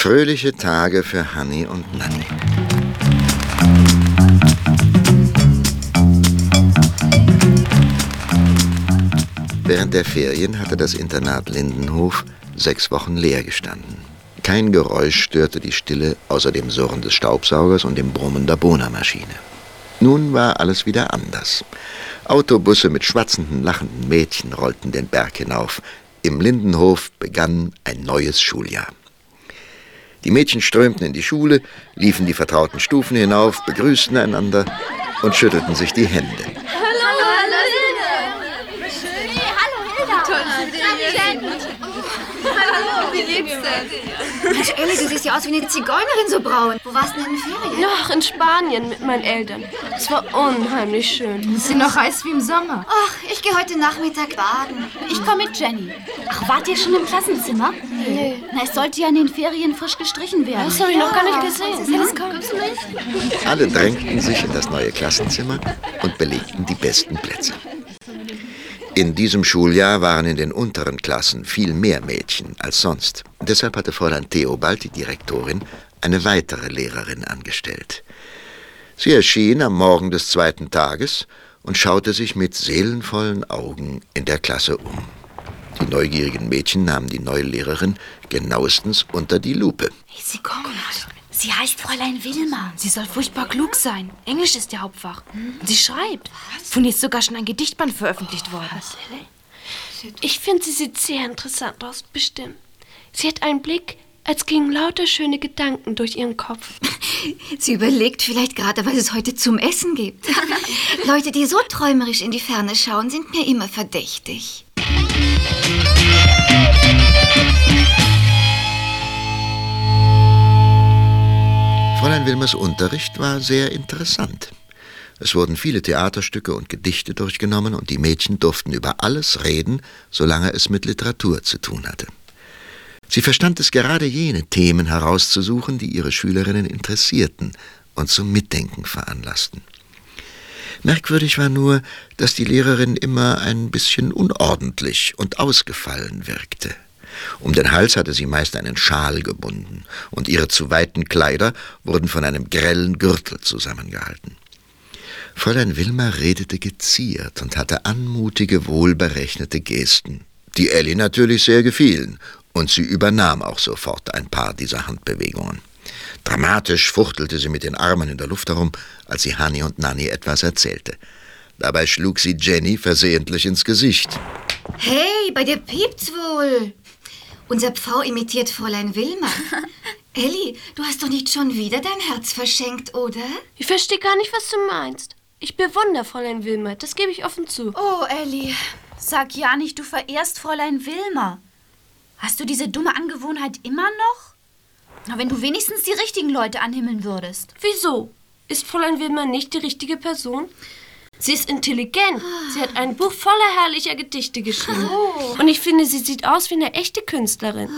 Fröhliche Tage für Hanni und Nanni. Während der Ferien hatte das Internat Lindenhof sechs Wochen leer gestanden. Kein Geräusch störte die Stille außer dem Surren des Staubsaugers und dem Brummen der Bohnermaschine. Nun war alles wieder anders. Autobusse mit schwatzenden, lachenden Mädchen rollten den Berg hinauf. Im Lindenhof begann ein neues Schuljahr. Die Mädchen strömten in die Schule, liefen die vertrauten Stufen hinauf, begrüßten einander und schüttelten sich die Hände. Mensch, Ellie, du siehst ja aus wie eine Zigeunerin, so braun. Wo warst du denn in den Ferien? Ach, in Spanien mit meinen Eltern. Es war unheimlich schön. Ist sie noch heiß wie im Sommer? Ach, ich gehe heute Nachmittag baden. Ich komme mit Jenny. Ach, wart ihr schon im Klassenzimmer? Nee. Na, es sollte ja in den Ferien frisch gestrichen werden. Das habe ich noch gar nicht gesehen. Ja, das kommst du nicht? Alle drängten sich in das neue Klassenzimmer und belegten die besten Plätze. In diesem Schuljahr waren in den unteren Klassen viel mehr Mädchen als sonst. Deshalb hatte Fräulein Theobald, die Direktorin, eine weitere Lehrerin angestellt. Sie erschien am Morgen des zweiten Tages und schaute sich mit seelenvollen Augen in der Klasse um. Die neugierigen Mädchen nahmen die neue Lehrerin genauestens unter die Lupe. Sie kommt. Sie heißt Fräulein Wilma. Sie soll furchtbar klug sein. Englisch ist ihr Hauptfach. Und sie schreibt. Von ihr ist sogar schon ein Gedichtband veröffentlicht worden. Ich finde, sie sieht sehr interessant aus, bestimmt. Sie hat einen Blick, als gingen lauter schöne Gedanken durch ihren Kopf. Sie überlegt vielleicht gerade, was es heute zum Essen gibt. Leute, die so träumerisch in die Ferne schauen, sind mir immer verdächtig. Fräulein Wilmers Unterricht war sehr interessant. Es wurden viele Theaterstücke und Gedichte durchgenommen und die Mädchen durften über alles reden, solange es mit Literatur zu tun hatte. Sie verstand es gerade jene Themen herauszusuchen, die ihre Schülerinnen interessierten und zum Mitdenken veranlassten. Merkwürdig war nur, dass die Lehrerin immer ein bisschen unordentlich und ausgefallen wirkte. Um den Hals hatte sie meist einen Schal gebunden, und ihre zu weiten Kleider wurden von einem grellen Gürtel zusammengehalten. Fräulein Wilma redete geziert und hatte anmutige, wohlberechnete Gesten, die Ellie natürlich sehr gefielen, und sie übernahm auch sofort ein paar dieser Handbewegungen. Dramatisch fuchtelte sie mit den Armen in der Luft herum, als sie Hani und Nanny etwas erzählte. Dabei schlug sie Jenny versehentlich ins Gesicht. Hey, bei dir piept's wohl. Unser Pfau imitiert Fräulein Wilma. Elli, du hast doch nicht schon wieder dein Herz verschenkt, oder? Ich verstehe gar nicht, was du meinst. Ich bewundere Fräulein Wilmer, das gebe ich offen zu. Oh, Ellie, sag ja nicht, du verehrst Fräulein Wilma. Hast du diese dumme Angewohnheit immer noch? Na, wenn du wenigstens die richtigen Leute anhimmeln würdest. Wieso? Ist Fräulein Wilmer nicht die richtige Person? Sie ist intelligent. Sie hat ein Buch voller herrlicher Gedichte geschrieben. Und ich finde, sie sieht aus wie eine echte Künstlerin.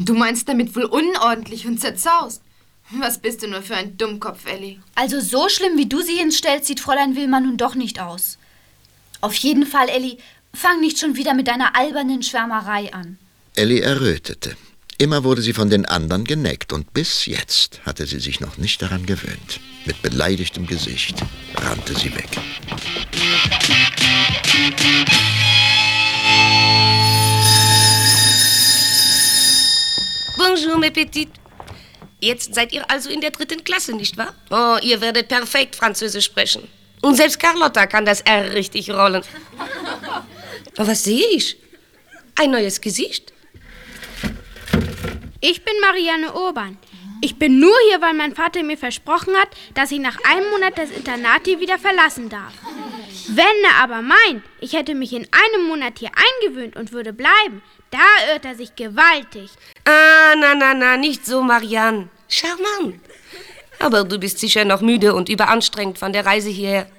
Du meinst damit wohl unordentlich und zerzaust. Was bist du nur für ein Dummkopf, Elli? Also so schlimm, wie du sie hinstellst, sieht Fräulein Wilma nun doch nicht aus. Auf jeden Fall, Elli, fang nicht schon wieder mit deiner albernen Schwärmerei an. Ellie errötete. Immer wurde sie von den anderen geneckt und bis jetzt hatte sie sich noch nicht daran gewöhnt. Mit beleidigtem Gesicht rannte sie weg. Bonjour, mes petites. Jetzt seid ihr also in der dritten Klasse, nicht wahr? Oh, ihr werdet perfekt Französisch sprechen. Und selbst Carlotta kann das R richtig rollen. Aber was sehe ich? Ein neues Gesicht? Ich bin Marianne Urban. Ich bin nur hier, weil mein Vater mir versprochen hat, dass ich nach einem Monat das Internat hier wieder verlassen darf. Wenn er aber meint, ich hätte mich in einem Monat hier eingewöhnt und würde bleiben, da irrt er sich gewaltig. Ah, na, na, na, nicht so, Marianne. Charmant. Aber du bist sicher noch müde und überanstrengt von der Reise hierher.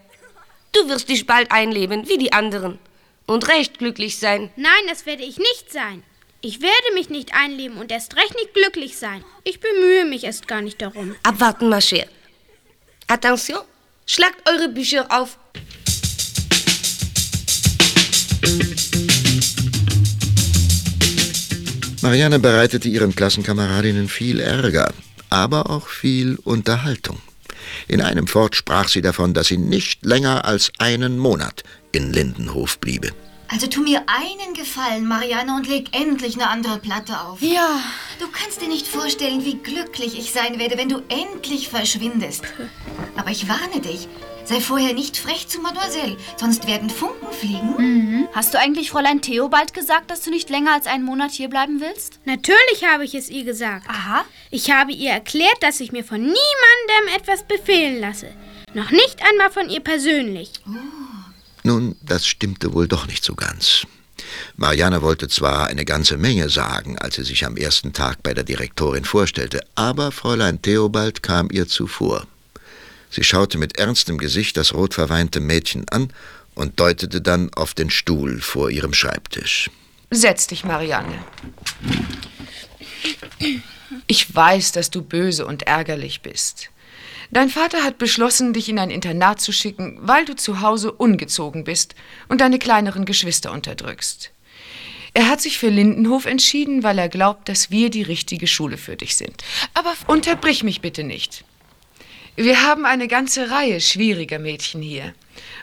Du wirst dich bald einleben, wie die anderen. Und recht glücklich sein. Nein, das werde ich nicht sein. Ich werde mich nicht einleben und erst recht nicht glücklich sein. Ich bemühe mich erst gar nicht darum. Abwarten, ma chère. Attention, schlagt eure Bücher auf. Marianne bereitete ihren Klassenkameradinnen viel Ärger, aber auch viel Unterhaltung. In einem Fort sprach sie davon, dass sie nicht länger als einen Monat in Lindenhof bliebe. Also tu mir einen Gefallen, Marianne, und leg endlich eine andere Platte auf. Ja. Du kannst dir nicht vorstellen, wie glücklich ich sein werde, wenn du endlich verschwindest. Aber ich warne dich, sei vorher nicht frech zu Mademoiselle, sonst werden Funken fliegen. Hast du eigentlich Fräulein Theobald gesagt, dass du nicht länger als einen Monat hier bleiben willst? Natürlich habe ich es ihr gesagt. Aha. Ich habe ihr erklärt, dass ich mir von niemandem etwas befehlen lasse. Noch nicht einmal von ihr persönlich. Nun, das stimmte wohl doch nicht so ganz. Marianne wollte zwar eine ganze Menge sagen, als sie sich am ersten Tag bei der Direktorin vorstellte, aber Fräulein Theobald kam ihr zuvor. Sie schaute mit ernstem Gesicht das rotverweinte Mädchen an und deutete dann auf den Stuhl vor ihrem Schreibtisch. Setz dich, Marianne. Ich weiß, dass du böse und ärgerlich bist. Dein Vater hat beschlossen, dich in ein Internat zu schicken, weil du zu Hause ungezogen bist und deine kleineren Geschwister unterdrückst. Er hat sich für Lindenhof entschieden, weil er glaubt, dass wir die richtige Schule für dich sind. Aber unterbrich mich bitte nicht. Wir haben eine ganze Reihe schwieriger Mädchen hier.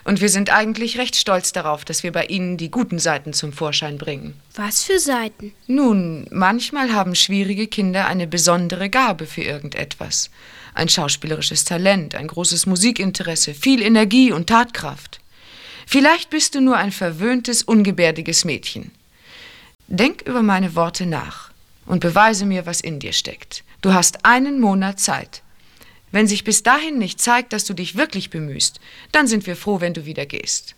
Und wir sind eigentlich recht stolz darauf, dass wir bei ihnen die guten Seiten zum Vorschein bringen. Was für Seiten? Nun, manchmal haben schwierige Kinder eine besondere Gabe für irgendetwas. Ein schauspielerisches Talent, ein großes Musikinteresse, viel Energie und Tatkraft. Vielleicht bist du nur ein verwöhntes, ungebärdiges Mädchen. Denk über meine Worte nach und beweise mir, was in dir steckt. Du hast einen Monat Zeit. Wenn sich bis dahin nicht zeigt, dass du dich wirklich bemühst, dann sind wir froh, wenn du wieder gehst.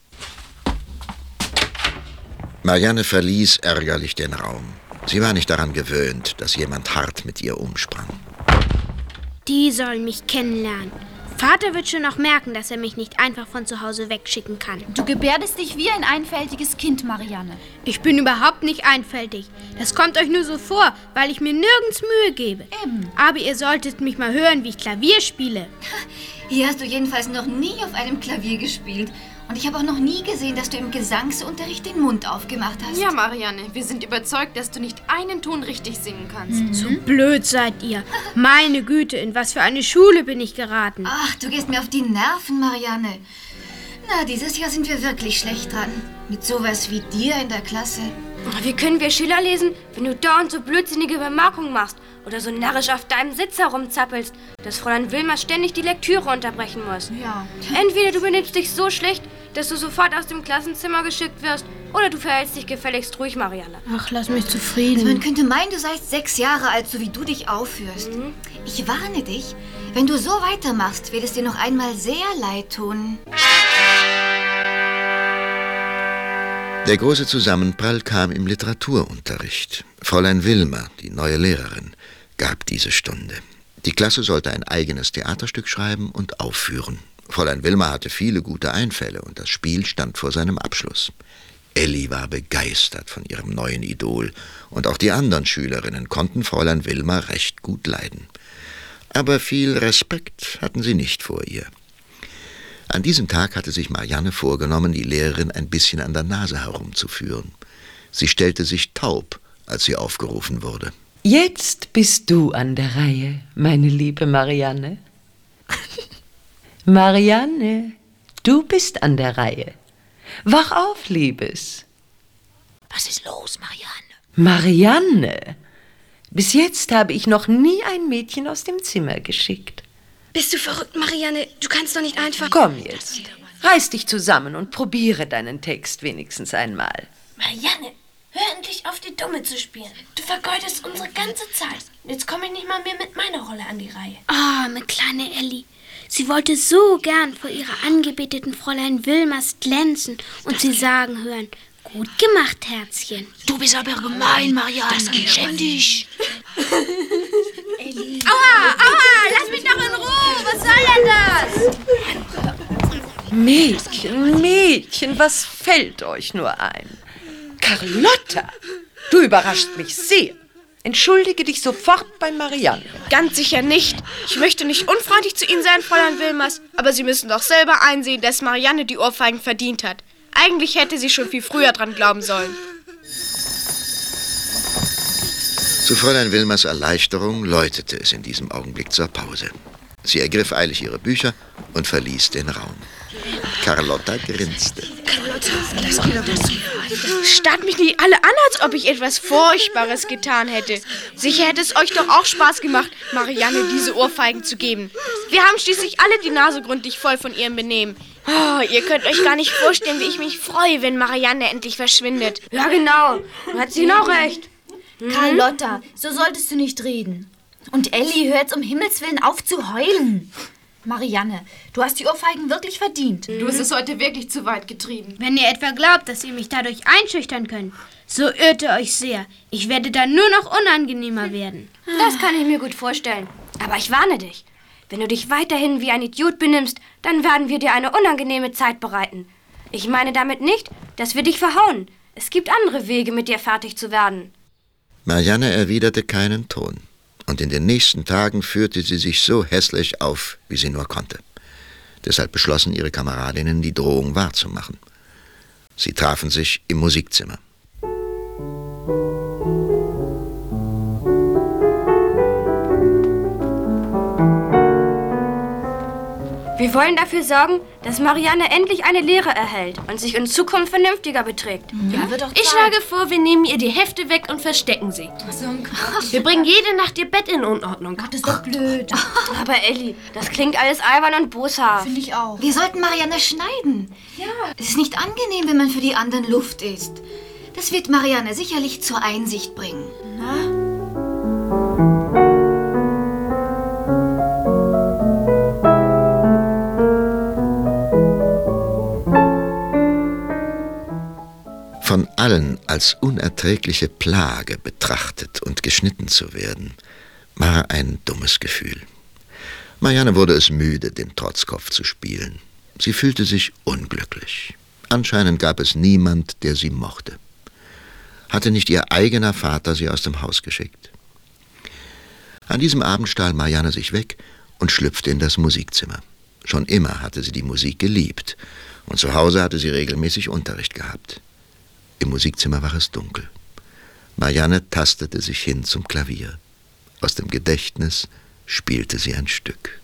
Marianne verließ ärgerlich den Raum. Sie war nicht daran gewöhnt, dass jemand hart mit ihr umsprang. Die sollen mich kennenlernen. Vater wird schon noch merken, dass er mich nicht einfach von zu Hause wegschicken kann. Du gebärdest dich wie ein einfältiges Kind, Marianne. Ich bin überhaupt nicht einfältig. Das kommt euch nur so vor, weil ich mir nirgends Mühe gebe. Eben. Aber ihr solltet mich mal hören, wie ich Klavier spiele. Hier hast du jedenfalls noch nie auf einem Klavier gespielt. Und ich habe auch noch nie gesehen, dass du im Gesangsunterricht den Mund aufgemacht hast. Ja, Marianne, wir sind überzeugt, dass du nicht einen Ton richtig singen kannst. So blöd seid ihr. Meine Güte, in was für eine Schule bin ich geraten. Ach, du gehst mir auf die Nerven, Marianne. Na, dieses Jahr sind wir wirklich schlecht dran. Mit sowas wie dir in der Klasse. Wie können wir Schiller lesen, wenn du dauernd so blödsinnige Bemerkungen machst oder so narrisch auf deinem Sitz herumzappelst, dass Fräulein Wilma ständig die Lektüre unterbrechen muss? Ja. Entweder du benimmst dich so schlecht, dass du sofort aus dem Klassenzimmer geschickt wirst, oder du verhältst dich gefälligst ruhig, Marianne. Ach, lass mich Also zufrieden. man könnte meinen, du seist sechs Jahre alt, so wie du dich aufführst. Ich warne dich, wenn du so weitermachst, wird es dir noch einmal sehr leid tun. Der große Zusammenprall kam im Literaturunterricht. Fräulein Wilmer, die neue Lehrerin, gab diese Stunde. Die Klasse sollte ein eigenes Theaterstück schreiben und aufführen. Fräulein Wilmer hatte viele gute Einfälle und das Spiel stand vor seinem Abschluss. Elli war begeistert von ihrem neuen Idol und auch die anderen Schülerinnen konnten Fräulein Wilmer recht gut leiden. Aber viel Respekt hatten sie nicht vor ihr. An diesem Tag hatte sich Marianne vorgenommen, die Lehrerin ein bisschen an der Nase herumzuführen. Sie stellte sich taub, als sie aufgerufen wurde. Jetzt bist du an der Reihe, meine liebe Marianne. Marianne, du bist an der Reihe. Wach auf, Liebes. Was ist los, Marianne? Marianne, bis jetzt habe ich noch nie ein Mädchen aus dem Zimmer geschickt. Bist du verrückt, Marianne? Du kannst doch nicht einfach... Komm jetzt, reiß dich zusammen und probiere deinen Text wenigstens einmal. Marianne, hör endlich auf, die Dumme zu spielen. Du vergeudest unsere ganze Zeit. Jetzt komme ich nicht mal mehr mit meiner Rolle an die Reihe. Arme kleine Elli. Sie wollte so gern vor ihrer angebeteten Fräulein Wilmers glänzen und sie sagen hören, gut gemacht, Herzchen. Du bist aber gemein, Marianne. Schäm dich. Aua, aua, lass mich doch in Ruhe. Was soll denn das? Mädchen, Mädchen, was fällt euch nur ein? Carlotta, du überraschst mich sehr. Entschuldige dich sofort bei Marianne. Ganz sicher nicht. Ich möchte nicht unfreundlich zu Ihnen sein, Fräulein Wilmers, aber Sie müssen doch selber einsehen, dass Marianne die Ohrfeigen verdient hat. Eigentlich hätte sie schon viel früher dran glauben sollen. Zu Fräulein Wilmers Erleichterung läutete es in diesem Augenblick zur Pause. Sie ergriff eilig ihre Bücher und verließ den Raum. Carlotta grinste. Starrt mich nicht alle an, als ob ich etwas Furchtbares getan hätte. Sicher hätte es euch doch auch Spaß gemacht, Marianne diese Ohrfeigen zu geben. Wir haben schließlich alle die Nase gründlich voll von ihrem Benehmen. Oh, ihr könnt euch gar nicht vorstellen, wie ich mich freue, wenn Marianne endlich verschwindet. Ja, genau. Hat sie noch recht. Carlotta, so solltest du nicht reden. Und Ellie, hör jetzt um Himmels Willen auf zu heulen. Marianne, du hast die Ohrfeigen wirklich verdient. Du hast es heute wirklich zu weit getrieben. Wenn ihr etwa glaubt, dass ihr mich dadurch einschüchtern könnt, so irrt ihr euch sehr. Ich werde dann nur noch unangenehmer werden. Das kann ich mir gut vorstellen. Aber ich warne dich. Wenn du dich weiterhin wie ein Idiot benimmst, dann werden wir dir eine unangenehme Zeit bereiten. Ich meine damit nicht, dass wir dich verhauen. Es gibt andere Wege, mit dir fertig zu werden. Marianne erwiderte keinen Ton. Und in den nächsten Tagen führte sie sich so hässlich auf, wie sie nur konnte. Deshalb beschlossen ihre Kameradinnen, die Drohung wahrzumachen. Sie trafen sich im Musikzimmer. Wir wollen dafür sorgen, dass Marianne endlich eine Lehre erhält und sich in Zukunft vernünftiger beträgt. Ja, wird doch Ich schlage vor, wir nehmen ihr die Hefte weg und verstecken sie. Wir bringen jede Nacht ihr Bett in Unordnung. Das ist doch blöd. Aber Elli, das klingt alles albern und boshaft. Finde ich auch. Wir sollten Marianne schneiden. Ja. Es ist nicht angenehm, wenn man für die anderen Luft ist. Das wird Marianne sicherlich zur Einsicht bringen. Von allen als unerträgliche Plage betrachtet und geschnitten zu werden, war ein dummes Gefühl. Marianne wurde es müde, den Trotzkopf zu spielen. Sie fühlte sich unglücklich. Anscheinend gab es niemand, der sie mochte. Hatte nicht ihr eigener Vater sie aus dem Haus geschickt? An diesem Abend stahl Marianne sich weg und schlüpfte in das Musikzimmer. Schon immer hatte sie die Musik geliebt, und zu Hause hatte sie regelmäßig Unterricht gehabt. Im Musikzimmer war es dunkel. Marianne tastete sich hin zum Klavier. Aus dem Gedächtnis spielte sie ein Stück.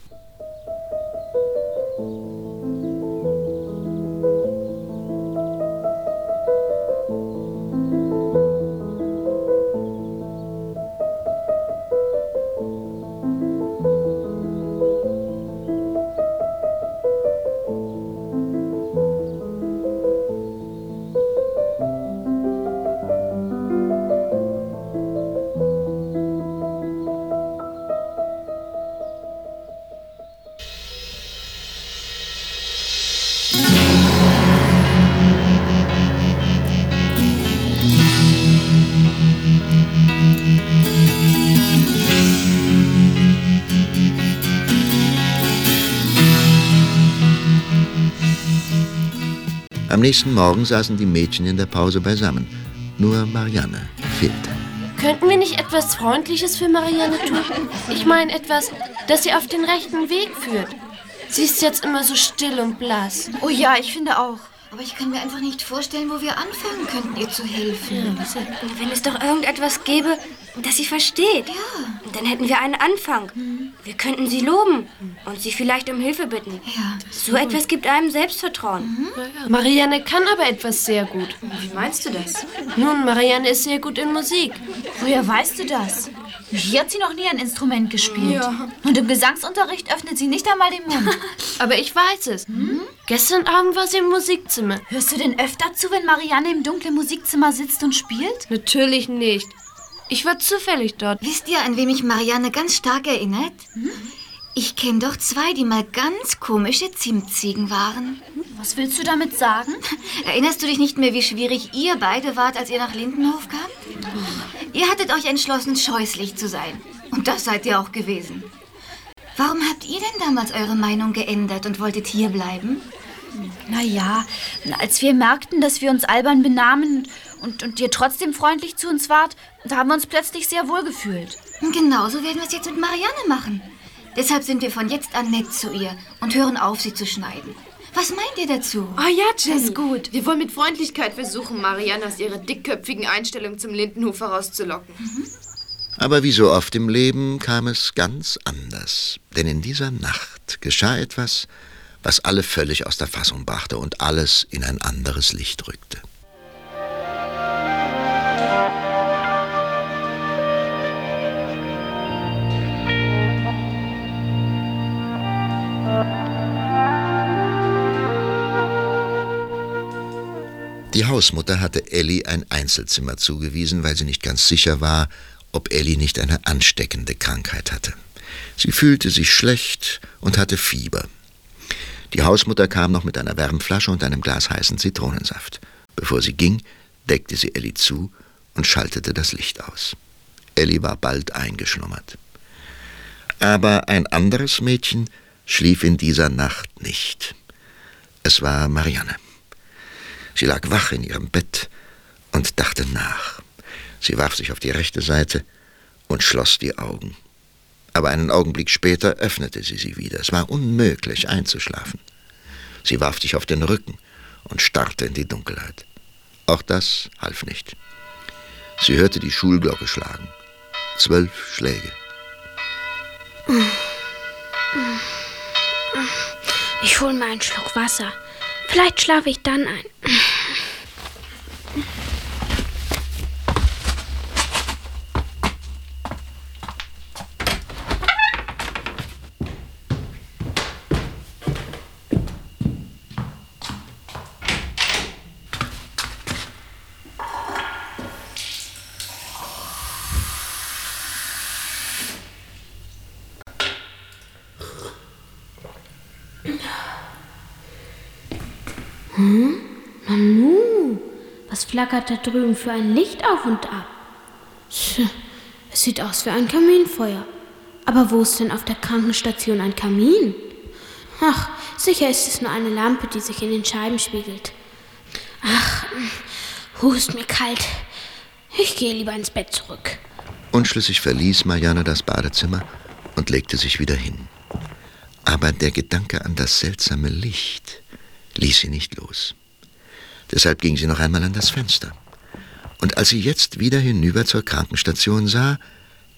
Nächsten Morgen saßen die Mädchen in der Pause beisammen. Nur Marianne fehlte. Könnten wir nicht etwas Freundliches für Marianne tun? Ich meine etwas, das sie auf den rechten Weg führt. Sie ist jetzt immer so still und blass. Oh ja, ich finde auch. Aber ich kann mir einfach nicht vorstellen, wo wir anfangen könnten, ihr zu helfen. Wenn es doch irgendetwas gäbe, das sie versteht, dann hätten wir einen Anfang. Wir könnten sie loben und sie vielleicht um Hilfe bitten. Ja. So etwas gibt einem Selbstvertrauen. Marianne kann aber etwas sehr gut. Wie meinst du das? Nun, Marianne ist sehr gut in Musik. Woher weißt du das? Hier hat sie noch nie ein Instrument gespielt. Und im Gesangsunterricht öffnet sie nicht einmal den Mund. Aber ich weiß es. Gestern Abend war sie im Musikzimmer. Hörst du denn öfter zu, wenn Marianne im dunklen Musikzimmer sitzt und spielt? Natürlich nicht. Ich war zufällig dort. Wisst ihr, an wem mich Marianne ganz stark erinnert? Ich kenne doch zwei, die mal ganz komische Zimtziegen waren. Was willst du damit sagen? Erinnerst du dich nicht mehr, wie schwierig ihr beide wart, als ihr nach Lindenhof kamt? Ihr hattet euch entschlossen, scheußlich zu sein. Und das seid ihr auch gewesen. Warum habt ihr denn damals eure Meinung geändert und wolltet hier bleiben? Naja, als wir merkten, dass wir uns albern benahmen und, und ihr trotzdem freundlich zu uns wart, da haben wir uns plötzlich sehr wohl gefühlt. Genauso werden wir es jetzt mit Marianne machen. Deshalb sind wir von jetzt an nett zu ihr und hören auf, sie zu schneiden. Was meint ihr dazu? Oh ja, Jenny. ist gut. Wir wollen mit Freundlichkeit versuchen, Marianne aus ihrer dickköpfigen Einstellung zum Lindenhof herauszulocken. Aber wie so oft im Leben kam es ganz anders. Denn in dieser Nacht geschah etwas, was alle völlig aus der Fassung brachte und alles in ein anderes Licht rückte. Die Hausmutter hatte Elli ein Einzelzimmer zugewiesen, weil sie nicht ganz sicher war, ob Elli nicht eine ansteckende Krankheit hatte. Sie fühlte sich schlecht und hatte Fieber. Die Hausmutter kam noch mit einer Wärmflasche und einem Glas heißen Zitronensaft. Bevor sie ging, deckte sie Elli zu und schaltete das Licht aus. Elli war bald eingeschlummert. Aber ein anderes Mädchen schlief in dieser Nacht nicht. Es war Marianne. Sie lag wach in ihrem Bett und dachte nach. Sie warf sich auf die rechte Seite und schloss die Augen. Aber einen Augenblick später öffnete sie sie wieder. Es war unmöglich einzuschlafen. Sie warf sich auf den Rücken und starrte in die Dunkelheit. Auch das half nicht. Sie hörte die Schulglocke schlagen. Zwölf Schläge. Ich hole mir einen Schluck Wasser. Vielleicht schlafe ich dann ein. Hm? Nanu, was flackert da drüben für ein Licht auf und ab? Es sieht aus wie ein Kaminfeuer. Aber wo ist denn auf der Krankenstation ein Kamin? Ach, sicher ist es nur eine Lampe, die sich in den Scheiben spiegelt. Ach, hu ist mir kalt. Ich gehe lieber ins Bett zurück. Unschlüssig verließ Marianne das Badezimmer und legte sich wieder hin. Aber der Gedanke an das seltsame Licht ließ sie nicht los. Deshalb ging sie noch einmal an das Fenster. Und als sie jetzt wieder hinüber zur Krankenstation sah,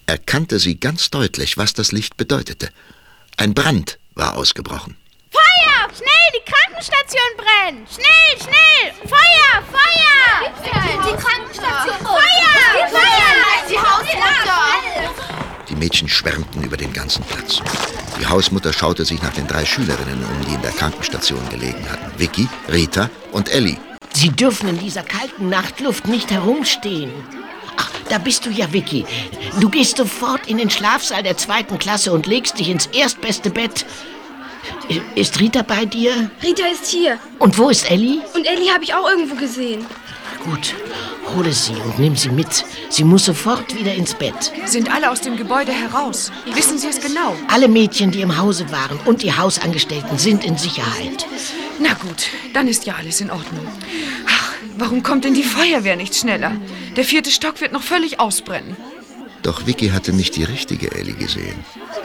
erkannte sie ganz deutlich, was das Licht bedeutete. Ein Brand war ausgebrochen. Feuer! Schnell, die Krankenstation brennt! Schnell, schnell! Feuer, Feuer! Die Krankenstation! Feuer! Feuer! Die Hausmutter! Die Mädchen schwärmten über den ganzen Platz. Die Hausmutter schaute sich nach den drei Schülerinnen um, die in der Krankenstation gelegen hatten. Vicky, Rita und Ellie. Sie dürfen in dieser kalten Nachtluft nicht herumstehen. Ach, da bist du ja, Vicky. Du gehst sofort in den Schlafsaal der zweiten Klasse und legst dich ins erstbeste Bett. Ist Rita bei dir? Rita ist hier. Und wo ist Ellie? Und Ellie habe ich auch irgendwo gesehen. Gut, hole sie und nimm sie mit. Sie muss sofort wieder ins Bett. Sind alle aus dem Gebäude heraus? Wissen Sie es genau? Alle Mädchen, die im Hause waren und die Hausangestellten sind in Sicherheit. Na gut, dann ist ja alles in Ordnung. Ach, warum kommt denn die Feuerwehr nicht schneller? Der vierte Stock wird noch völlig ausbrennen. Doch Vicky hatte nicht die richtige Ellie gesehen.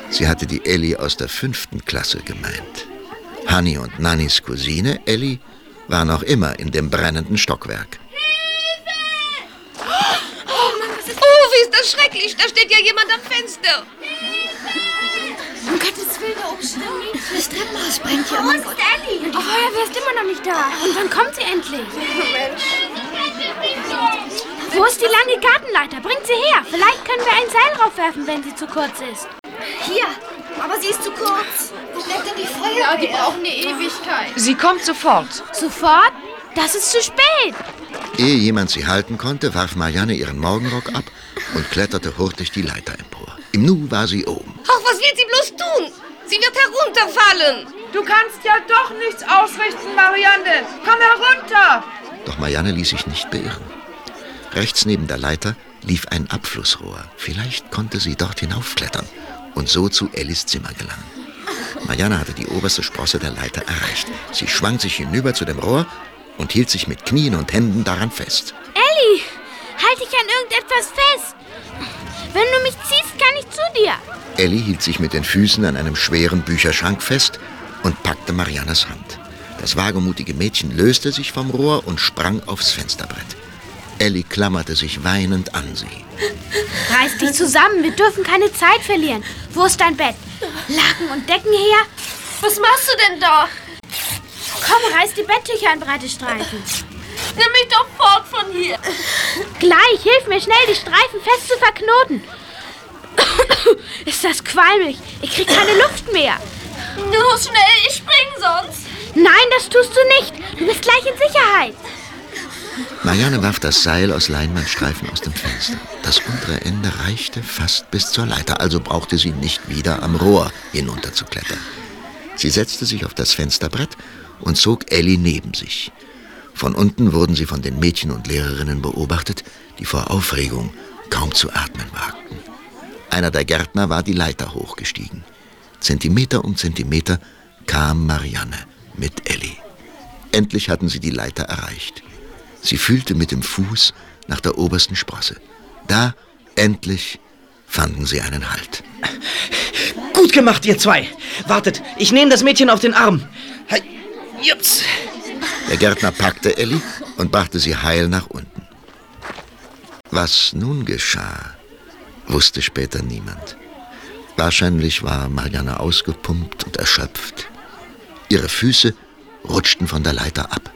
Sie hatte die Ellie aus der fünften Klasse gemeint. Hanni und Nannys Cousine Ellie war noch immer in dem brennenden Stockwerk. Oh, wie ist das schrecklich. Da steht ja jemand am Fenster. Um Gottes Willen, da oben steht ein Mädchen. Das Treppenhaus brennt ja. Wo ist Ellie? Die Feuerwehr ist immer noch nicht da. Und wann kommt sie endlich? Wo ist die lange Gartenleiter? Bringt sie her. Vielleicht können wir ein Seil raufwerfen, wenn sie zu kurz ist. Hier, aber sie ist zu kurz. Wo bleibt denn die Feuerwehr? die brauchen eine Ewigkeit. Sie kommt sofort. Sofort? Das ist zu spät. Ehe jemand sie halten konnte, warf Marianne ihren Morgenrock ab und kletterte hurtig die Leiter empor. Im Nu war sie oben. Ach, was will sie bloß tun? Sie wird herunterfallen. Du kannst ja doch nichts ausrichten, Marianne. Komm herunter. Doch Marianne ließ sich nicht beirren. Rechts neben der Leiter lief ein Abflussrohr. Vielleicht konnte sie dort hinaufklettern und so zu Ellis Zimmer gelangen. Marianne hatte die oberste Sprosse der Leiter erreicht. Sie schwang sich hinüber zu dem Rohr und hielt sich mit Knien und Händen daran fest. Ellie, halt dich an irgendetwas fest. Wenn du mich ziehst, kann ich zu dir. Ellie hielt sich mit den Füßen an einem schweren Bücherschrank fest und packte Mariannes Hand. Das wagemutige Mädchen löste sich vom Rohr und sprang aufs Fensterbrett. Ellie klammerte sich weinend an sie. Reiß dich zusammen, wir dürfen keine Zeit verlieren. Wo ist dein Bett? Laken und Decken her? Was machst du denn da? Komm, reiß die Betttücher in breite Streifen. Nimm mich doch fort von hier. Gleich, hilf mir schnell, die Streifen fest zu verknoten. Ist das qualmig? Ich krieg keine Luft mehr. Nur schnell, ich spring sonst. Nein, das tust du nicht. Du bist gleich in Sicherheit. Marianne warf das Seil aus Leinwandstreifen aus dem Fenster. Das untere Ende reichte fast bis zur Leiter, also brauchte sie nicht wieder am Rohr hinunterzuklettern. Sie setzte sich auf das Fensterbrett und zog Ellie neben sich. Von unten wurden sie von den Mädchen und Lehrerinnen beobachtet, die vor Aufregung kaum zu atmen wagten. Einer der Gärtner war die Leiter hochgestiegen. Zentimeter um Zentimeter kam Marianne mit Ellie. Endlich hatten sie die Leiter erreicht. Sie fühlte mit dem Fuß nach der obersten Sprosse. Da, endlich, fanden sie einen Halt. Gut gemacht, ihr zwei. Wartet, ich nehme das Mädchen auf den Arm. Jups. Der Gärtner packte Ellie und brachte sie heil nach unten. Was nun geschah, wusste später niemand. Wahrscheinlich war Marianne ausgepumpt und erschöpft. Ihre Füße rutschten von der Leiter ab.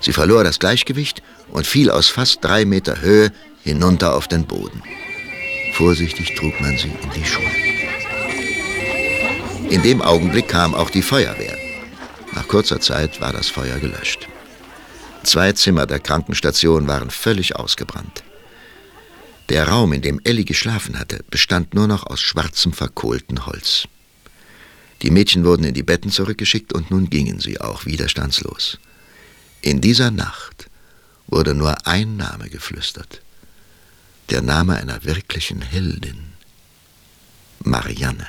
Sie verlor das Gleichgewicht und fiel aus fast drei Meter Höhe hinunter auf den Boden. Vorsichtig trug man sie in die Schule. In dem Augenblick kam auch die Feuerwehr. Nach kurzer Zeit war das Feuer gelöscht. Zwei Zimmer der Krankenstation waren völlig ausgebrannt. Der Raum, in dem Ellie geschlafen hatte, bestand nur noch aus schwarzem verkohlten Holz. Die Mädchen wurden in die Betten zurückgeschickt und nun gingen sie auch widerstandslos. In dieser Nacht wurde nur ein Name geflüstert. Der Name einer wirklichen Heldin. Marianne.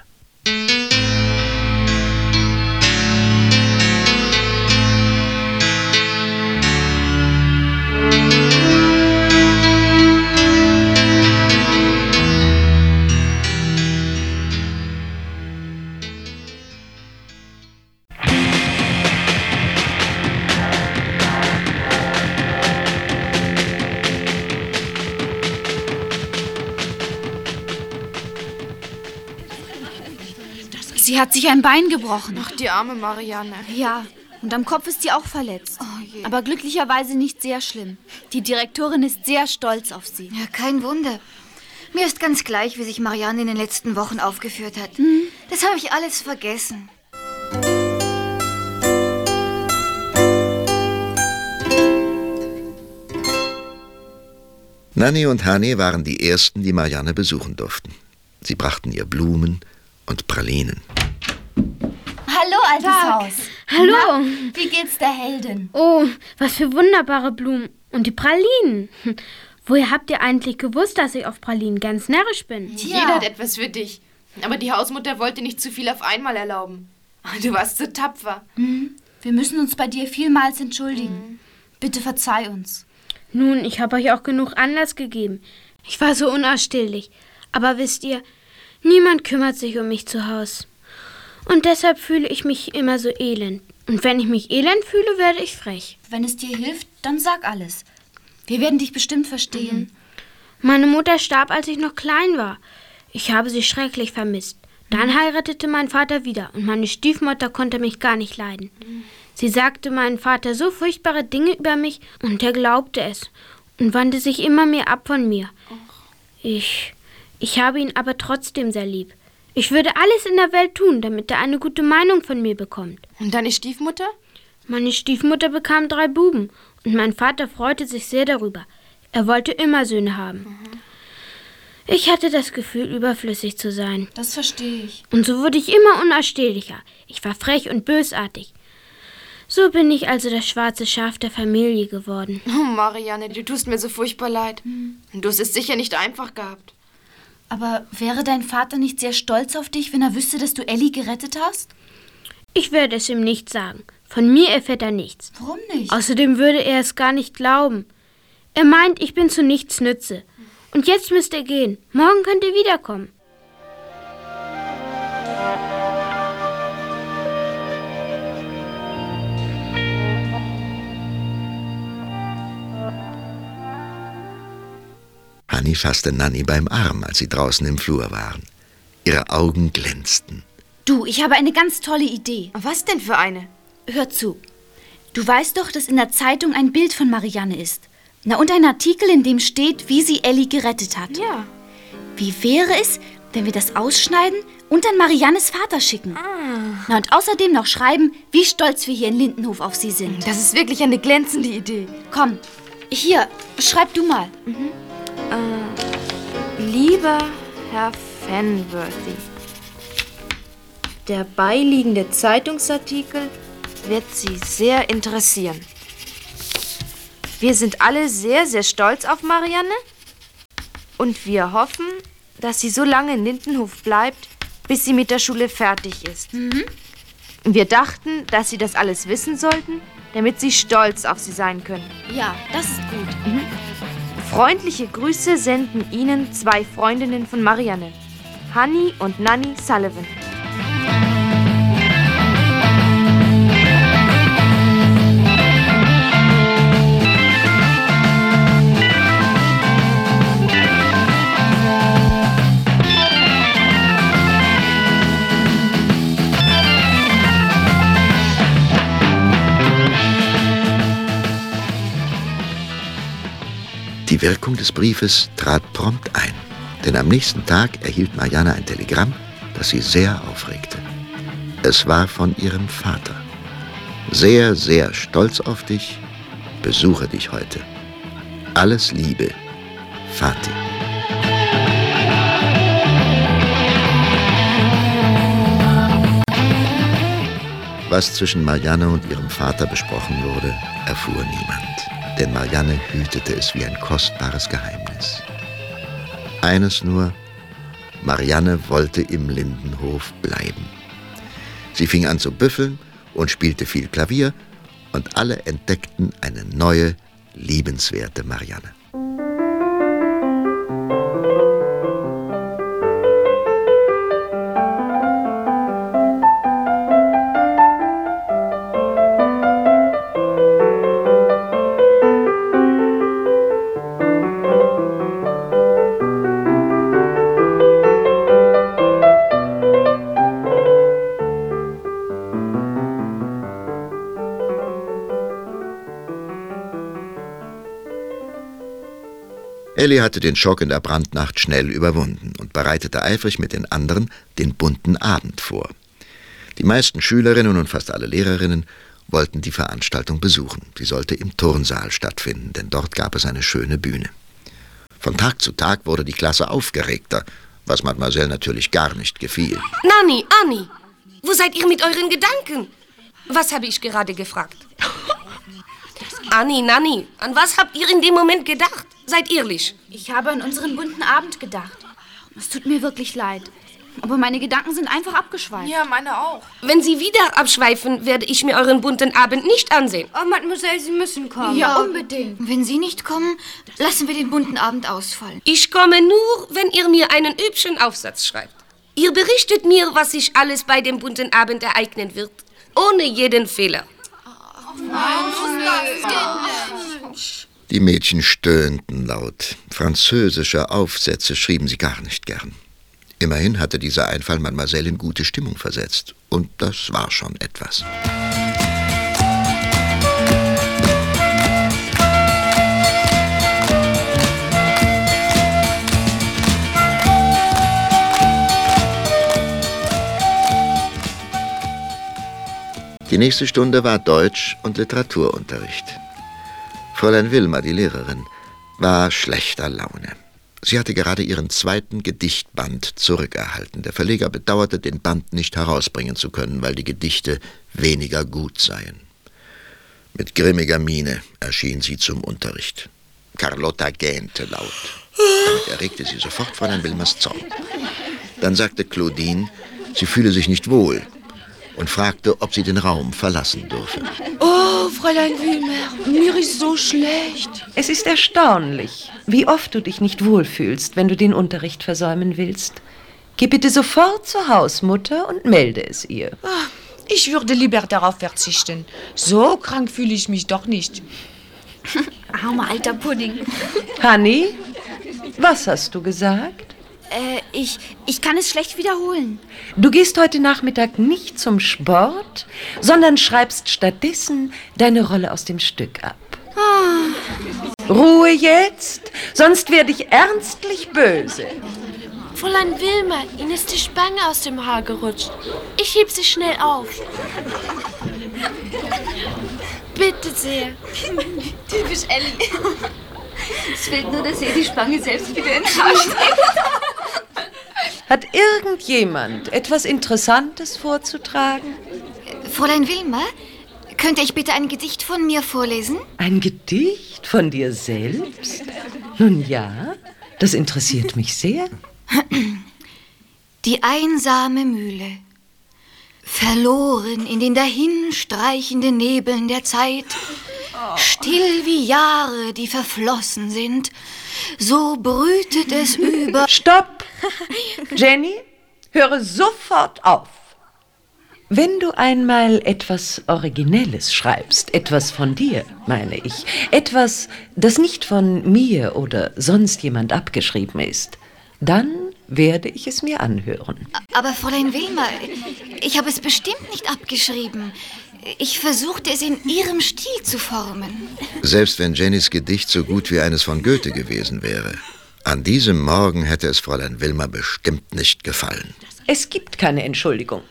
Sie hat sich ein Bein gebrochen. Ach, die arme Marianne. Ja, und am Kopf ist sie auch verletzt. Aber glücklicherweise nicht sehr schlimm. Die Direktorin ist sehr stolz auf sie. Ja, kein Wunder. Mir ist ganz gleich, wie sich Marianne in den letzten Wochen aufgeführt hat. Das habe ich alles vergessen. Nanni und Hani waren die Ersten, die Marianne besuchen durften. Sie brachten ihr Blumen und Pralinen. Hallo, altes Tag. Haus. Hallo. Na, wie geht's der Heldin? Oh, was für wunderbare Blumen. Und die Pralinen. Hm. Woher habt ihr eigentlich gewusst, dass ich auf Pralinen ganz närrisch bin? Jeder hat etwas für dich. Aber die Hausmutter wollte nicht zu viel auf einmal erlauben. Du warst so tapfer. Mhm. Wir müssen uns bei dir vielmals entschuldigen. Bitte verzeih uns. Nun, ich habe euch auch genug Anlass gegeben. Ich war so unausstehlich. Aber wisst ihr, niemand kümmert sich um mich zu Haus. Und deshalb fühle ich mich immer so elend. Und wenn ich mich elend fühle, werde ich frech. Wenn es dir hilft, dann sag alles. Wir werden dich bestimmt verstehen. Meine Mutter starb, als ich noch klein war. Ich habe sie schrecklich vermisst. Dann heiratete mein Vater wieder und meine Stiefmutter konnte mich gar nicht leiden. Sie sagte meinem Vater so furchtbare Dinge über mich und er glaubte es und wandte sich immer mehr ab von mir. Ich, ich habe ihn aber trotzdem sehr lieb. Ich würde alles in der Welt tun, damit er eine gute Meinung von mir bekommt. Und deine Stiefmutter? Meine Stiefmutter bekam drei Buben und mein Vater freute sich sehr darüber. Er wollte immer Söhne haben. Ich hatte das Gefühl, überflüssig zu sein. Das verstehe ich. Und so wurde ich immer unausstehlicher. Ich war frech und bösartig. So bin ich also das schwarze Schaf der Familie geworden. Oh, Marianne, du tust mir so furchtbar leid. Und du hast es sicher nicht einfach gehabt. Aber wäre dein Vater nicht sehr stolz auf dich, wenn er wüsste, dass du Ellie gerettet hast? Ich werde es ihm nicht sagen. Von mir erfährt er nichts. Warum nicht? Außerdem würde er es gar nicht glauben. Er meint, ich bin zu nichts nütze. Und jetzt müsst ihr gehen. Morgen könnt ihr wiederkommen. Fasste Nanny beim Arm, als sie draußen im Flur waren. Ihre Augen glänzten. Du, ich habe eine ganz tolle Idee. Was denn für eine? Hör zu. Du weißt doch, dass in der Zeitung ein Bild von Marianne ist. Na, und ein Artikel, in dem steht, wie sie Ellie gerettet hat. Ja. Wie wäre es, wenn wir das ausschneiden und an Mariannes Vater schicken? Na, und außerdem noch schreiben, wie stolz wir hier in Lindenhof auf sie sind. Das ist wirklich eine glänzende Idee. Komm, hier, schreib du mal. Lieber Herr Fenworthy, der beiliegende Zeitungsartikel wird Sie sehr interessieren. Wir sind alle sehr, sehr stolz auf Marianne und wir hoffen, dass sie so lange in Lindenhof bleibt, bis sie mit der Schule fertig ist. Wir dachten, dass Sie das alles wissen sollten, damit Sie stolz auf Sie sein können. Ja, das ist gut. Freundliche Grüße senden Ihnen zwei Freundinnen von Marianne, Honey und Nanny Sullivan. Die Wirkung des Briefes trat prompt ein, denn am nächsten Tag erhielt Marianne ein Telegramm, das sie sehr aufregte. Es war von ihrem Vater. Sehr, sehr stolz auf dich, besuche dich heute. Alles Liebe, Vati. Was zwischen Marianne und ihrem Vater besprochen wurde, erfuhr niemand, denn Marianne hütete es wie ein kostbares Geheimnis. Eines nur, Marianne wollte im Lindenhof bleiben. Sie fing an zu büffeln und spielte viel Klavier, und alle entdeckten eine neue, liebenswerte Marianne. Ellie hatte den Schock in der Brandnacht schnell überwunden und bereitete eifrig mit den anderen den bunten Abend vor. Die meisten Schülerinnen und fast alle Lehrerinnen wollten die Veranstaltung besuchen. Sie sollte im Turnsaal stattfinden, denn dort gab es eine schöne Bühne. Von Tag zu Tag wurde die Klasse aufgeregter, was Mademoiselle natürlich gar nicht gefiel. Nanni, Anni, wo seid ihr mit euren Gedanken? Was habe ich gerade gefragt? Anni, Nanni, an was habt ihr in dem Moment gedacht? Seid ehrlich. Ich habe an unseren bunten Abend gedacht. Es tut mir wirklich leid. Aber meine Gedanken sind einfach abgeschweift. Ja, meine auch. Wenn Sie wieder abschweifen, werde ich mir euren bunten Abend nicht ansehen. Oh, Mademoiselle, Sie müssen kommen. Ja, unbedingt. Wenn Sie nicht kommen, lassen wir den bunten Abend ausfallen. Ich komme nur, wenn ihr mir einen hübschen Aufsatz schreibt. Ihr berichtet mir, was sich alles bei dem bunten Abend ereignen wird. Ohne jeden Fehler. Die Mädchen stöhnten laut. Französische Aufsätze schrieben sie gar nicht gern. Immerhin hatte dieser Einfall Mademoiselle in gute Stimmung versetzt. Und das war schon etwas. Die nächste Stunde war Deutsch- und Literaturunterricht. Fräulein Wilma, die Lehrerin, war schlechter Laune. Sie hatte gerade ihren zweiten Gedichtband zurückerhalten. Der Verleger bedauerte, den Band nicht herausbringen zu können, weil die Gedichte weniger gut seien. Mit grimmiger Miene erschien sie zum Unterricht. Carlotta gähnte laut. Damit erregte sie sofort Fräulein Wilmers Zorn. Dann sagte Claudine, sie fühle sich nicht wohl und fragte, ob sie den Raum verlassen dürfe. Oh, Fräulein Wilmer, mir ist so schlecht. Es ist erstaunlich, wie oft du dich nicht wohlfühlst, wenn du den Unterricht versäumen willst. Geh bitte sofort zur Hausmutter und melde es ihr. Ich würde lieber darauf verzichten. So krank fühle ich mich doch nicht. Armer alter Pudding. Honey, Was hast du gesagt? Äh, ich, ich kann es schlecht wiederholen. Du gehst heute Nachmittag nicht zum Sport, sondern schreibst stattdessen deine Rolle aus dem Stück ab. Ah. Ruhe jetzt, sonst werde ich ernstlich böse. Fräulein Wilma, Ihnen ist die Spange aus dem Haar gerutscht. Ich heb sie schnell auf. Bitte sehr. Typisch Ellie. Es fehlt nur, dass ihr die Spange selbst wieder steckt. Hat irgendjemand etwas Interessantes vorzutragen? Fräulein Wilma, könnte ich bitte ein Gedicht von mir vorlesen? Ein Gedicht von dir selbst? Nun ja, das interessiert mich sehr. Die einsame Mühle. Verloren in den dahinstreichenden Nebeln der Zeit, still wie Jahre, die verflossen sind, so brütet es über. Stopp! Jenny, höre sofort auf. Wenn du einmal etwas Originelles schreibst, etwas von dir, meine ich, etwas, das nicht von mir oder sonst jemand abgeschrieben ist, dann werde ich es mir anhören. Aber Fräulein Wilma, ich habe es bestimmt nicht abgeschrieben. Ich versuchte es in Ihrem Stil zu formen. Selbst wenn Jennys Gedicht so gut wie eines von Goethe gewesen wäre, an diesem Morgen hätte es Fräulein Wilma bestimmt nicht gefallen. Es gibt keine Entschuldigung.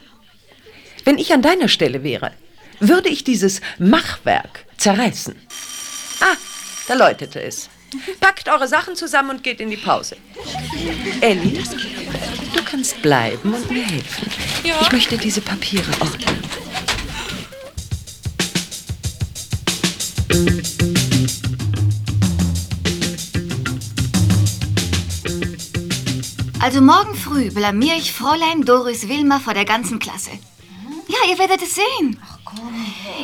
Wenn ich an deiner Stelle wäre, würde ich dieses Machwerk zerreißen. Ah, da läutete es. Packt eure Sachen zusammen und geht in die Pause. Ellie, du kannst bleiben und mir helfen. Ja. Ich möchte diese Papiere ordnen. Also morgen früh blamier ich Fräulein Doris Wilma vor der ganzen Klasse. Ja, ihr werdet es sehen.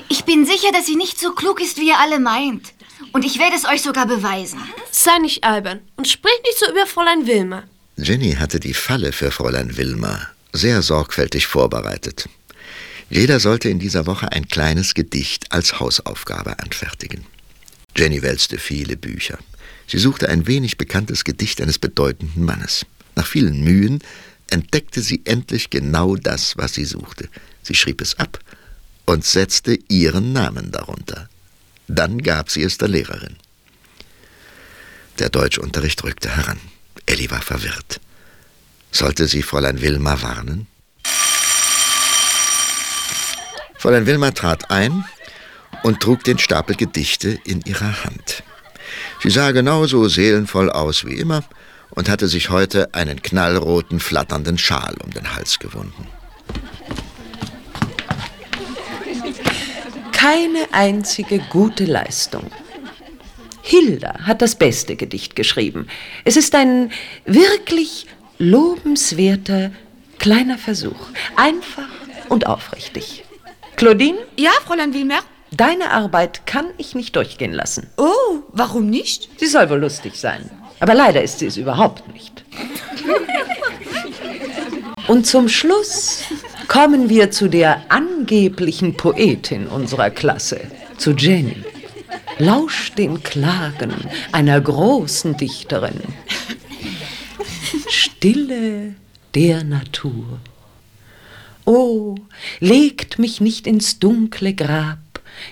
Ich bin sicher, dass sie nicht so klug ist, wie ihr alle meint. Und ich werde es euch sogar beweisen. Sei nicht albern und sprich nicht so über Fräulein Wilma. Jenny hatte die Falle für Fräulein Wilma sehr sorgfältig vorbereitet. Jeder sollte in dieser Woche ein kleines Gedicht als Hausaufgabe anfertigen. Jenny wälzte viele Bücher. Sie suchte ein wenig bekanntes Gedicht eines bedeutenden Mannes. Nach vielen Mühen entdeckte sie endlich genau das, was sie suchte. Sie schrieb es ab und setzte ihren Namen darunter. Dann gab sie es der Lehrerin. Der Deutschunterricht rückte heran. Elli war verwirrt. Sollte sie Fräulein Wilma warnen? Fräulein Wilma trat ein und trug den Stapel Gedichte in ihrer Hand. Sie sah genauso seelenvoll aus wie immer und hatte sich heute einen knallroten, flatternden Schal um den Hals gewunden. Keine einzige gute Leistung. Hilda hat das beste Gedicht geschrieben. Es ist ein wirklich lobenswerter kleiner Versuch. Einfach und aufrichtig. Claudine? Ja, Fräulein Wilmer? Deine Arbeit kann ich nicht durchgehen lassen. Oh, warum nicht? Sie soll wohl lustig sein. Aber leider ist sie es überhaupt nicht. Und zum Schluss kommen wir zu der angeblichen Poetin unserer Klasse, zu Jenny. Lausch den Klagen einer großen Dichterin. Stille der Natur. Oh, legt mich nicht ins dunkle Grab,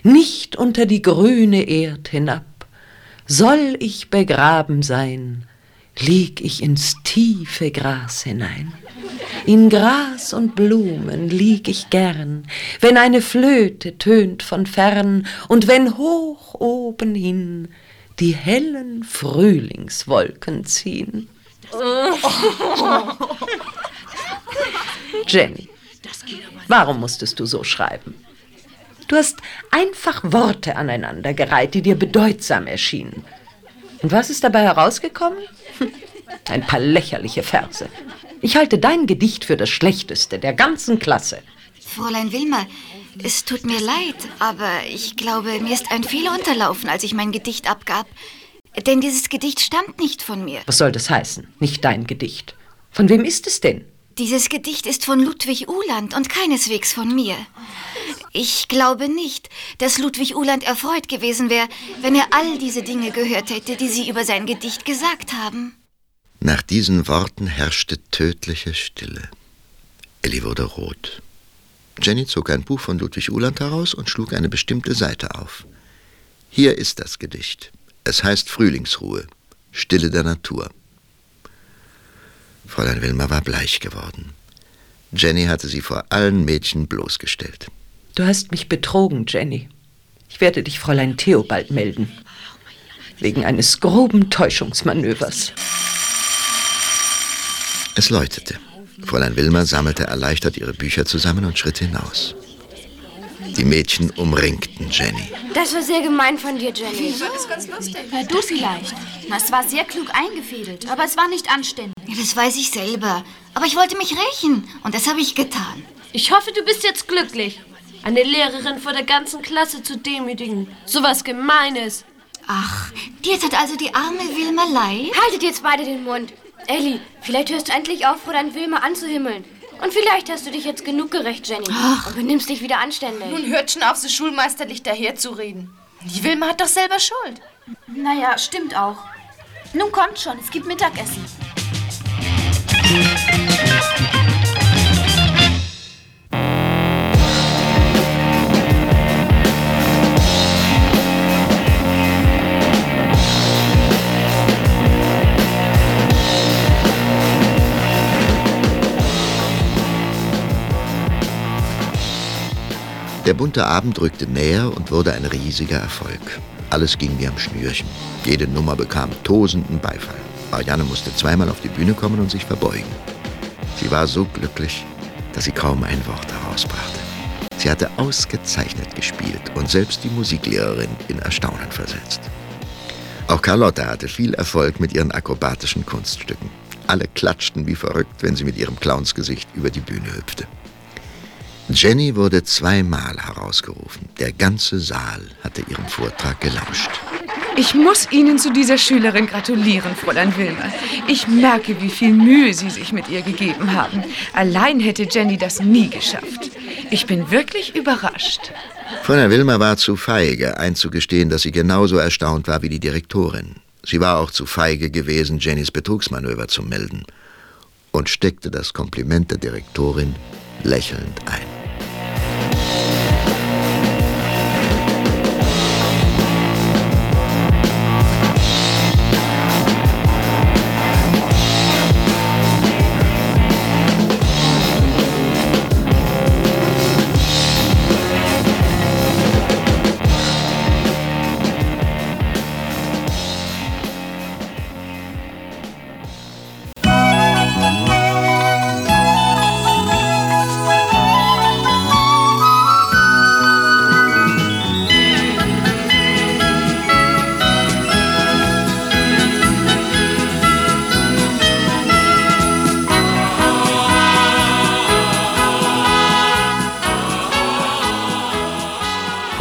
nicht unter die grüne Erd hinab. Soll ich begraben sein, leg ich ins tiefe Gras hinein. In Gras und Blumen lieg ich gern, wenn eine Flöte tönt von fern und wenn hoch oben hin die hellen Frühlingswolken ziehen. Jenny, warum musstest du so schreiben? Du hast einfach Worte aneinandergereiht, die dir bedeutsam erschienen. Und was ist dabei herausgekommen? Ein paar lächerliche Verse. Ich halte dein Gedicht für das schlechteste der ganzen Klasse. Fräulein Wilma, es tut mir leid, aber ich glaube, mir ist ein Fehler unterlaufen, als ich mein Gedicht abgab. Denn dieses Gedicht stammt nicht von mir. Was soll das heißen? Nicht dein Gedicht. Von wem ist es denn? Dieses Gedicht ist von Ludwig Uhland und keineswegs von mir. Ich glaube nicht, dass Ludwig Uhland erfreut gewesen wäre, wenn er all diese Dinge gehört hätte, die Sie über sein Gedicht gesagt haben. Nach diesen Worten herrschte tödliche Stille. Elli wurde rot. Jenny zog ein Buch von Ludwig Uhland heraus und schlug eine bestimmte Seite auf. Hier ist das Gedicht. Es heißt Frühlingsruhe, Stille der Natur. Fräulein Wilmer war bleich geworden. Jenny hatte sie vor allen Mädchen bloßgestellt. Du hast mich betrogen, Jenny. Ich werde dich Fräulein Theobald melden. Wegen eines groben Täuschungsmanövers. Es läutete. Fräulein Wilmer sammelte erleichtert ihre Bücher zusammen und schritt hinaus. Die Mädchen umringten Jenny. Das war sehr gemein von dir, Jenny. Ich fand es ganz lustig. Na, du vielleicht. Na, es war sehr klug eingefädelt, aber es war nicht anständig. Ja, das weiß ich selber. Aber ich wollte mich rächen und das habe ich getan. Ich hoffe, du bist jetzt glücklich. Eine Lehrerin vor der ganzen Klasse zu demütigen. Sowas Gemeines. Ach, dir tat also die arme Wilma leid? Haltet jetzt beide den Mund. Elli, vielleicht hörst du endlich auf, Fräulein Wilma anzuhimmeln. Und vielleicht hast du dich jetzt genug gerecht, Jenny. Ach. Und benimmst dich wieder anständig. Nun hört schon auf, so schulmeisterlich daherzureden. Die Wilma hat doch selber Schuld. Naja, stimmt auch. Nun kommt schon, es gibt Mittagessen. Bunte Abend rückte näher und wurde ein riesiger Erfolg. Alles ging wie am Schnürchen. Jede Nummer bekam tosenden Beifall. Marianne musste zweimal auf die Bühne kommen und sich verbeugen. Sie war so glücklich, dass sie kaum ein Wort herausbrachte. Sie hatte ausgezeichnet gespielt und selbst die Musiklehrerin in Erstaunen versetzt. Auch Carlotta hatte viel Erfolg mit ihren akrobatischen Kunststücken. Alle klatschten wie verrückt, wenn sie mit ihrem Clownsgesicht über die Bühne hüpfte. Jenny wurde zweimal herausgerufen. Der ganze Saal hatte ihrem Vortrag gelauscht. Ich muss Ihnen zu dieser Schülerin gratulieren, Fräulein Wilmer. Ich merke, wie viel Mühe Sie sich mit ihr gegeben haben. Allein hätte Jenny das nie geschafft. Ich bin wirklich überrascht. Fräulein Wilmer war zu feige, einzugestehen, dass sie genauso erstaunt war wie die Direktorin. Sie war auch zu feige gewesen, Jennys Betrugsmanöver zu melden und steckte das Kompliment der Direktorin lächelnd ein. Vor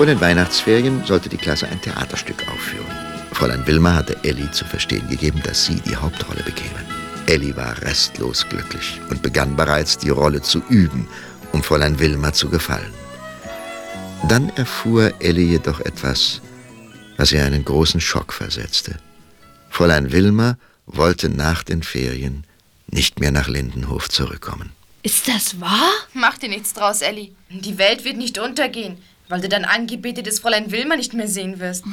den Weihnachtsferien sollte die Klasse ein Theaterstück aufführen. Fräulein Wilmer hatte Elli zu verstehen gegeben, dass sie die Hauptrolle bekäme. Elli war restlos glücklich und begann bereits die Rolle zu üben, um Fräulein Wilmer zu gefallen. Dann erfuhr Elli jedoch etwas, was ihr einen großen Schock versetzte. Fräulein Wilmer wollte nach den Ferien nicht mehr nach Lindenhof zurückkommen. Ist das wahr? Mach dir nichts draus, Elli. Die Welt wird nicht untergehen, weil du dein angebetetes Fräulein Wilma nicht mehr sehen wirst.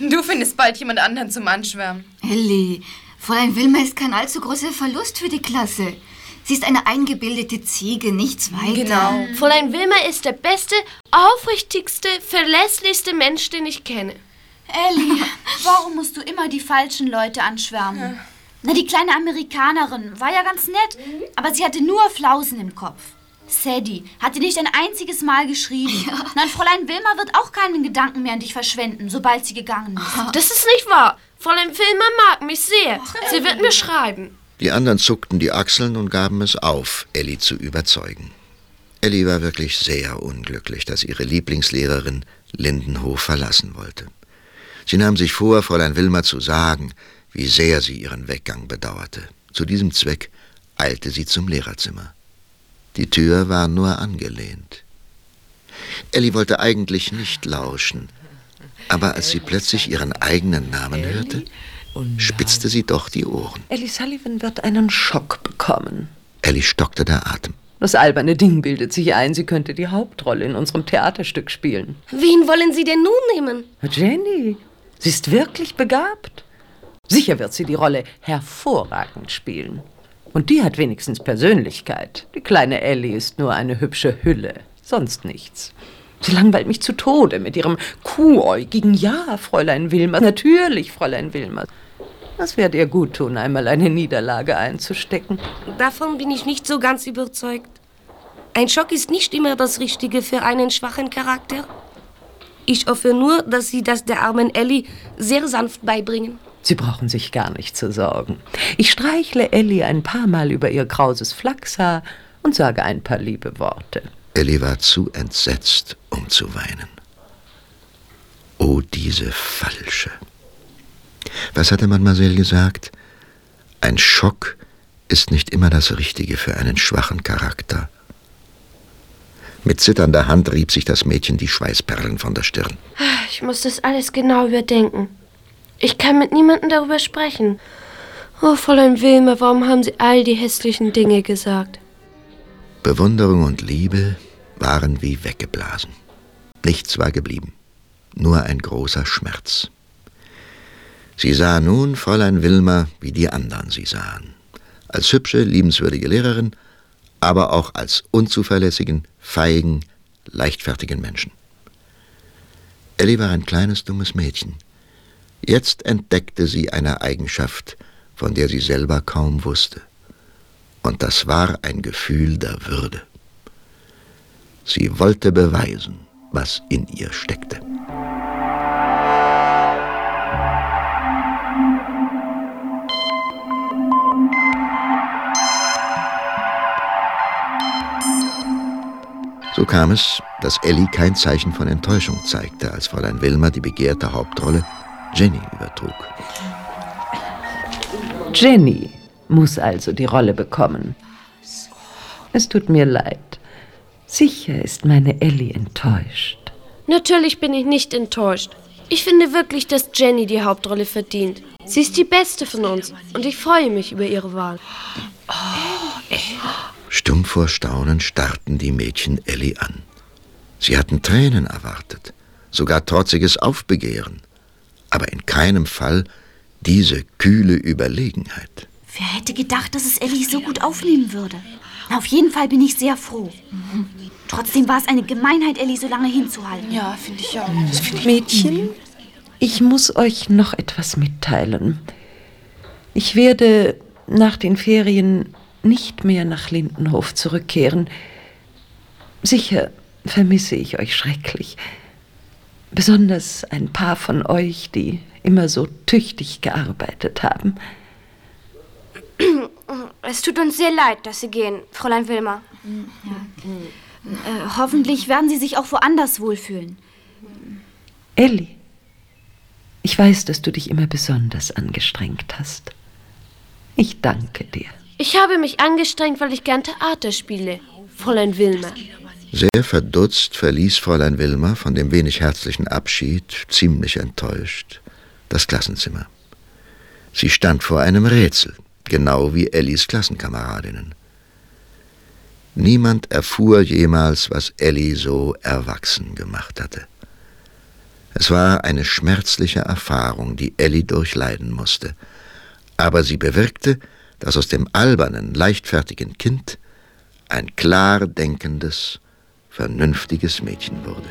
Du findest bald jemand anderen zum Anschwärmen. Elli, Fräulein Wilma ist kein allzu großer Verlust für die Klasse. Sie ist eine eingebildete Ziege, nichts weiter. Genau. Fräulein Wilma ist der beste, aufrichtigste, verlässlichste Mensch, den ich kenne. Elli, warum musst du immer die falschen Leute anschwärmen? Na, die kleine Amerikanerin war ja ganz nett, aber sie hatte nur Flausen im Kopf. Sadie hat dir nicht ein einziges Mal geschrieben. Nein, Fräulein Wilma wird auch keinen Gedanken mehr an dich verschwenden, sobald sie gegangen ist. Das ist nicht wahr. Fräulein Wilma mag mich sehr. Sie wird mir schreiben. Die anderen zuckten die Achseln und gaben es auf, Elli zu überzeugen. Elli war wirklich sehr unglücklich, dass ihre Lieblingslehrerin Lindenhof verlassen wollte. Sie nahm sich vor, Fräulein Wilma zu sagen, wie sehr sie ihren Weggang bedauerte. Zu diesem Zweck eilte sie zum Lehrerzimmer. Die Tür war nur angelehnt. Elli wollte eigentlich nicht lauschen, aber als sie plötzlich ihren eigenen Namen hörte, spitzte sie doch die Ohren. Ellie Sullivan wird einen Schock bekommen. Ellie stockte der Atem. Das alberne Ding bildet sich ein, sie könnte die Hauptrolle in unserem Theaterstück spielen. Wen wollen Sie denn nun nehmen? Jenny, sie ist wirklich begabt. Sicher wird sie die Rolle hervorragend spielen. Und die hat wenigstens Persönlichkeit. Die kleine Ellie ist nur eine hübsche Hülle, sonst nichts. Sie langweilt mich zu Tode mit ihrem kuhäugigen Ja, Fräulein Wilmer. Natürlich, Fräulein Wilmer. Das wird ihr gut tun, einmal eine Niederlage einzustecken. Davon bin ich nicht so ganz überzeugt. Ein Schock ist nicht immer das Richtige für einen schwachen Charakter. Ich hoffe nur, dass Sie das der armen Ellie sehr sanft beibringen. Sie brauchen sich gar nicht zu sorgen. Ich streichle Ellie ein paar Mal über ihr krauses Flachshaar und sage ein paar liebe Worte. Ellie war zu entsetzt, um zu weinen. Oh, diese Falsche. Was hatte Mademoiselle gesagt? Ein Schock ist nicht immer das Richtige für einen schwachen Charakter. Mit zitternder Hand rieb sich das Mädchen die Schweißperlen von der Stirn. Ich muss das alles genau überdenken. Ich kann mit niemandem darüber sprechen. Oh, Fräulein Wilmer, warum haben Sie all die hässlichen Dinge gesagt? Bewunderung und Liebe waren wie weggeblasen. Nichts war geblieben, nur ein großer Schmerz. Sie sah nun Fräulein Wilmer, wie die anderen sie sahen. Als hübsche, liebenswürdige Lehrerin, aber auch als unzuverlässigen, feigen, leichtfertigen Menschen. Ellie war ein kleines, dummes Mädchen. Jetzt entdeckte sie eine Eigenschaft, von der sie selber kaum wusste. Und das war ein Gefühl der Würde. Sie wollte beweisen, was in ihr steckte. So kam es, dass Ellie kein Zeichen von Enttäuschung zeigte, als Fräulein Wilmer die begehrte Hauptrolle Jenny übertrug. Jenny muss also die Rolle bekommen. Es tut mir leid. Sicher ist meine Ellie enttäuscht. Natürlich bin ich nicht enttäuscht. Ich finde wirklich, dass Jenny die Hauptrolle verdient. Sie ist die beste von uns und ich freue mich über ihre Wahl. Stumm vor Staunen starrten die Mädchen Ellie an. Sie hatten Tränen erwartet, sogar trotziges Aufbegehren, aber in keinem Fall diese kühle Überlegenheit. Wer hätte gedacht, dass es Ellie so gut aufnehmen würde? Na, auf jeden Fall bin ich sehr froh. Trotzdem war es eine Gemeinheit, Ellie so lange hinzuhalten. Ja, finde ich auch. Mädchen, ich muss euch noch etwas mitteilen. Ich werde nach den Ferien nicht mehr nach Lindenhof zurückkehren. Sicher vermisse ich euch schrecklich. Besonders ein paar von euch, die immer so tüchtig gearbeitet haben. Es tut uns sehr leid, dass Sie gehen, Fräulein Wilmer. Äh, hoffentlich werden Sie sich auch woanders wohlfühlen. Ellie, ich weiß, dass du dich immer besonders angestrengt hast. Ich danke dir. Ich habe mich angestrengt, weil ich gern Theater spiele, Fräulein Wilmer. Sehr verdutzt verließ Fräulein Wilmer von dem wenig herzlichen Abschied, ziemlich enttäuscht, das Klassenzimmer. Sie stand vor einem Rätsel, genau wie Ellis Klassenkameradinnen. Niemand erfuhr jemals, was Ellie so erwachsen gemacht hatte. Es war eine schmerzliche Erfahrung, die Ellie durchleiden musste, aber sie bewirkte, dass aus dem albernen, leichtfertigen Kind ein klar denkendes, vernünftiges Mädchen wurde.